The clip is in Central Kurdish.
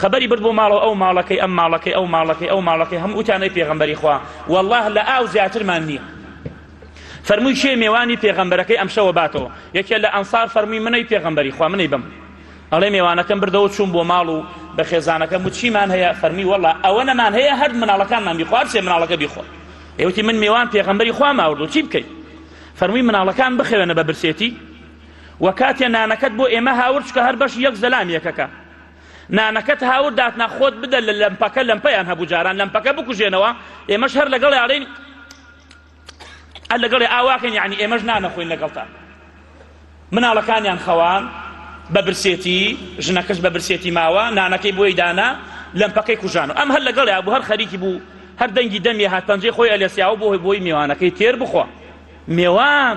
خەبەری برد بۆ ماڵەوە ئەو ماڵەکەی ئەم ماڵەکەی ئەو ماڵەکەی ئەو ماڵەکەی هەموو ئوتیان ئەی پێغەمبەری خوا واللە لە ئاو زیاترمان نییە فەرمووی کێ مێوانی پێغەمبەرەکەی ئەمشەوە باتەوە یەکێ لە ئەنسار فەرمووی منەی پێغەمبەری خوا منەی بم ئەڵێ مێوانەکەم بردەوە چوون بۆ ماڵ و بە خێزانەکەم و چیمان هەیە فەرمی وەڵا ئەوە نەمان هەیە هەر مناڵەکانمان بیخوار سێ مناڵەکە بیخۆ ئێوتی من مێوان پێغەمبەری خوا ماورد و چی بکەیت فەرمووی مناڵەکان بخەوێنە بە برسێتی وە کاتێ نانەکەت بۆ ئێمە هاورچکە هەر بەش یەک زەلام یەکەکە نانەکەت هاورد داتنا خۆت بدە لە لەمپەکە لەمپەیان هەبوو جاران لەمپەکە بکوژێنەوە ئێمەش هەر لەگەڵ یاڵین هەر لەگەڵی ئاواکەن یعنی ئێمەش نانەخۆین لەگەڵتا مناڵەکانیان خەوان بە برسێتی ژنەکەش بە برسێتی ماوە نانەکەی بۆی دانا لەم پەکەی کوژان و ئەم هەر لەگەڵ یا بوو هەر خەریکی بوو هەر دەنگی دەمی هات پەنجەی خۆی ئەلێسیاوە بۆی بۆی میوانەکەی تێر بخۆ میوان